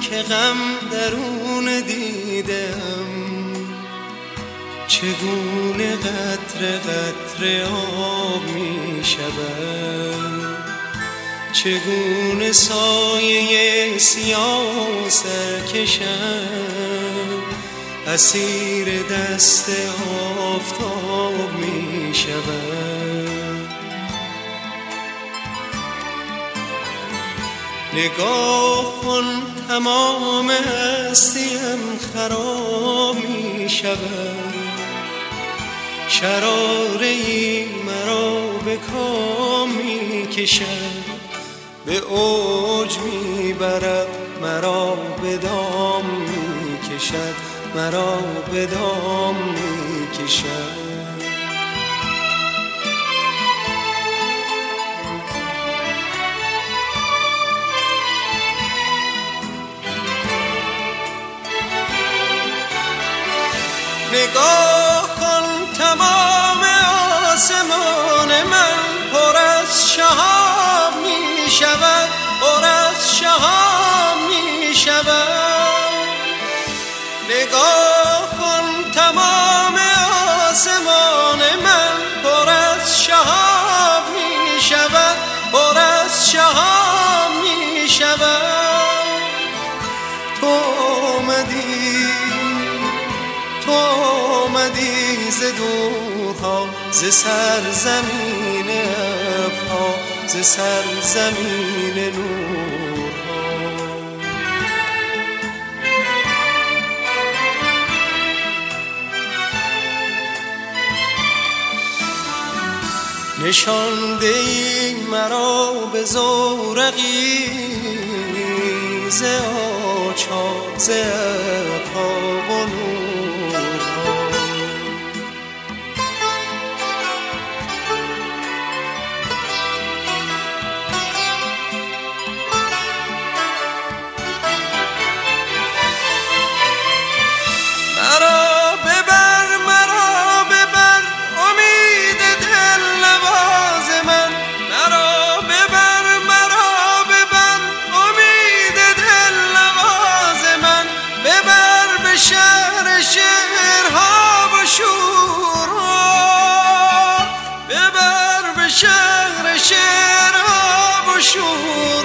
که غم درون دیدم. چگونه قطر قطر آب می شود؟ چگونه سایه سیاه سرکشم اسیر دست آفتاب می نگاه کن تمام هستیم خراب می شود شراره ای مرا به کام می کشد به اوج می برد مرا به دام می کشد مرا به دام می کشد تمام آسمان من پر از شهاب می شود پر از شهاب می شود. نگاه کن تمام آسمان من پر از شهاب می شود پر از شهاب می شود. تو آمدی ز دورها ز سرزمین ابرها ز سرزمین نورها. نشانده ای مرا به زورقی ز آچار ز ابرها sure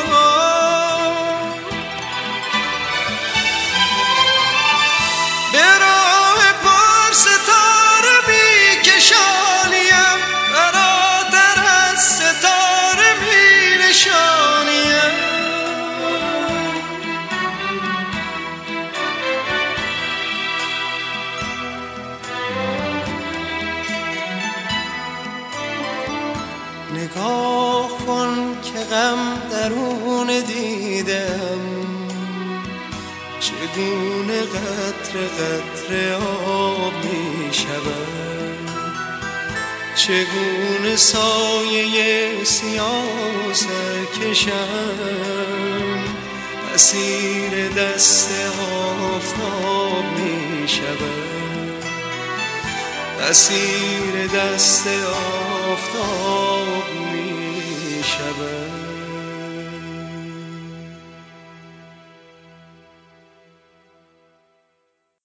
درون دیدم. چگونه قطره قطره آب می شود چگونه سایه سیاه سرکشم اسیر دست آفتاب می شود اسیر دست آفتاب